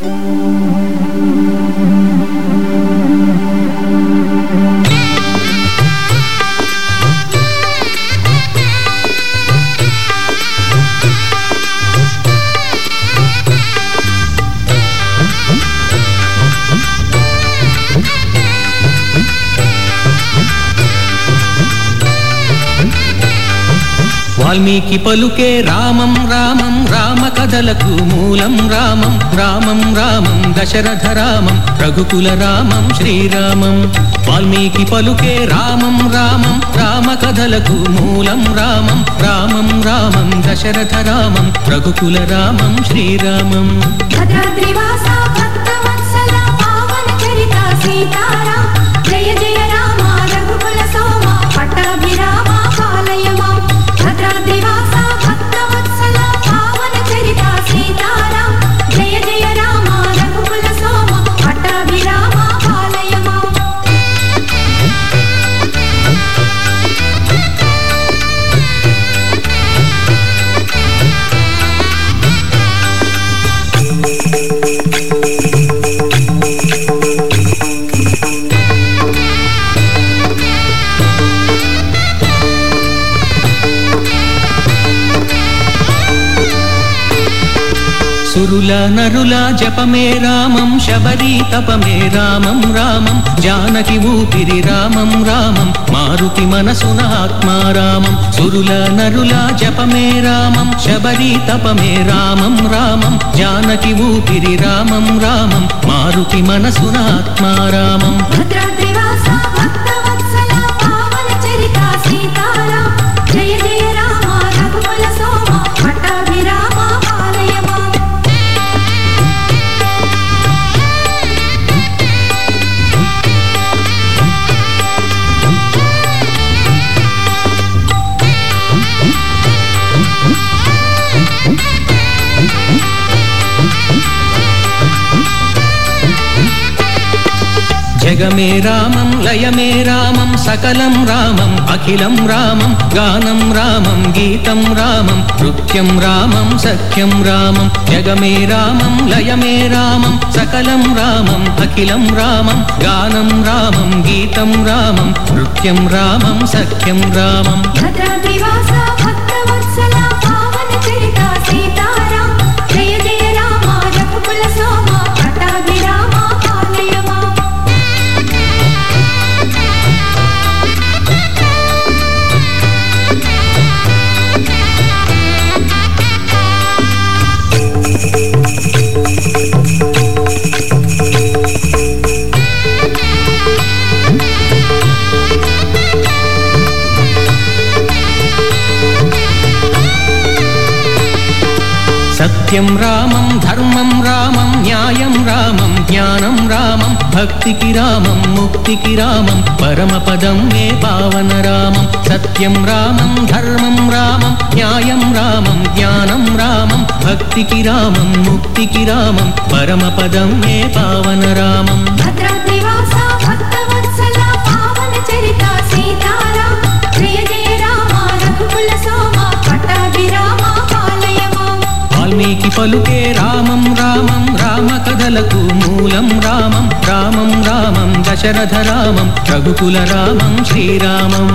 Mm-hmm. Valmiki పలుకే రామం రామం రామ కథలకు మూలం రామం రామం రామం దశరథ రామం రఘుకుల రామం శ్రీరామం. వాల్మీకి పలుకే రామం రామం రామ కథలకు మూలం రామం రామం రామం దశరథ రామం రఘుకుల రామం శ్రీరామం. భద్రాద్రివాస సురుల నరుల జపమే రామం శబరి తపమే రామం రామం జానకి ఊపిరి రామం రామం మారుతి మనసున ఆత్మారామం సురుల నరుల జపమే రామం శబరి తపమే రామం రామం జానకి ఊపిరి రామం రామం మారుతి మనసున ఆత్మారామం భద్రాద్రివాస భక్తవత్సల जगमे रामं लयमे रामं सकलं रामम् अखिलं रामं गानं रामं गीतं रामं नृत्यं रामं सख्यं रामं जगमे रामं लयमे रामं सकलं रामम् अखिलं रामं गानं रामं गीतं रामं नृत्यं रामं सख्यं रामम् सत्यं रामं धर्मं रामं न्यायं रामं ज्ञानं रामं भक्तिकि रामं मुक्तिकि रामं परमपदं मे पावन रामं सत्यं रामं धर्मं रामं न्यायं रामं ज्ञानं रामं भक्तिकि रामं मुक्तिकि रामं परमपदं मे पावन रामम् పలుకే రామం రామం రామ కథలకు మూలం రామం రామం రామం దశరథ రామం రఘుకుల రామం శ్రీరామం.